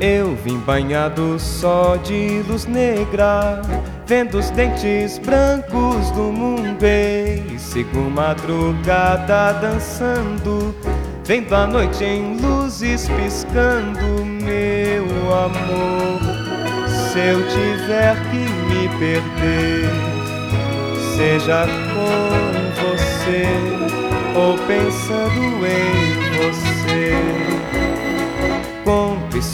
Eu vim banhado só de luz negra, vendo os dentes brancos do mundo e sigo madrugada dançando, vendo a noite em luzes piscando, meu amor. Se eu tiver que me perder, seja com você ou pensando em você.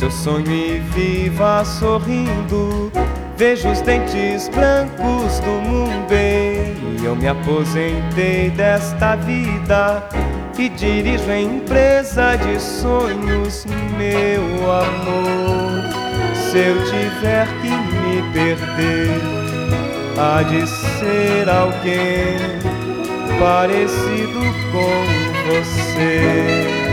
Seu sonho e viva sorrindo. Vejo os dentes brancos do mundo e eu me aposentei desta vida e dirijo a empresa de sonhos, meu amor. Se eu tiver que me perder, há de ser alguém parecido com você.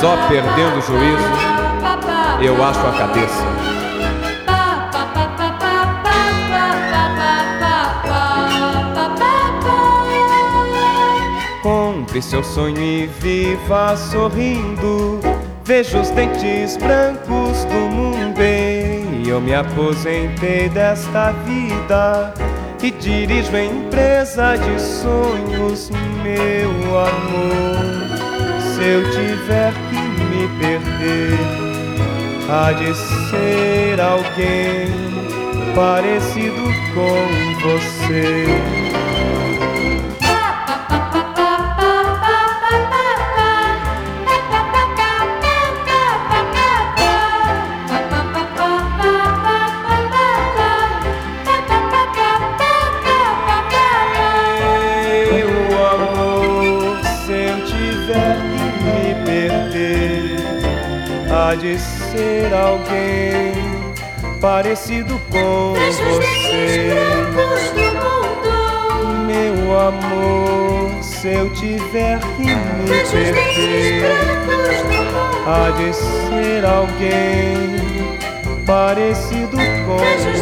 Só perdendo o juízo eu acho a cabeça. Compre seu sonho e viva sorrindo. Vejo os dentes brancos do mundo e eu me aposentei desta vida e dirijo a empresa de sonhos, meu amor. Se eu tiver que me perder, há de ser alguém parecido com você. Há de ser alguém parecido com você. brancos do mundo. Meu amor, se eu tiver que me perder, há de ser alguém parecido com os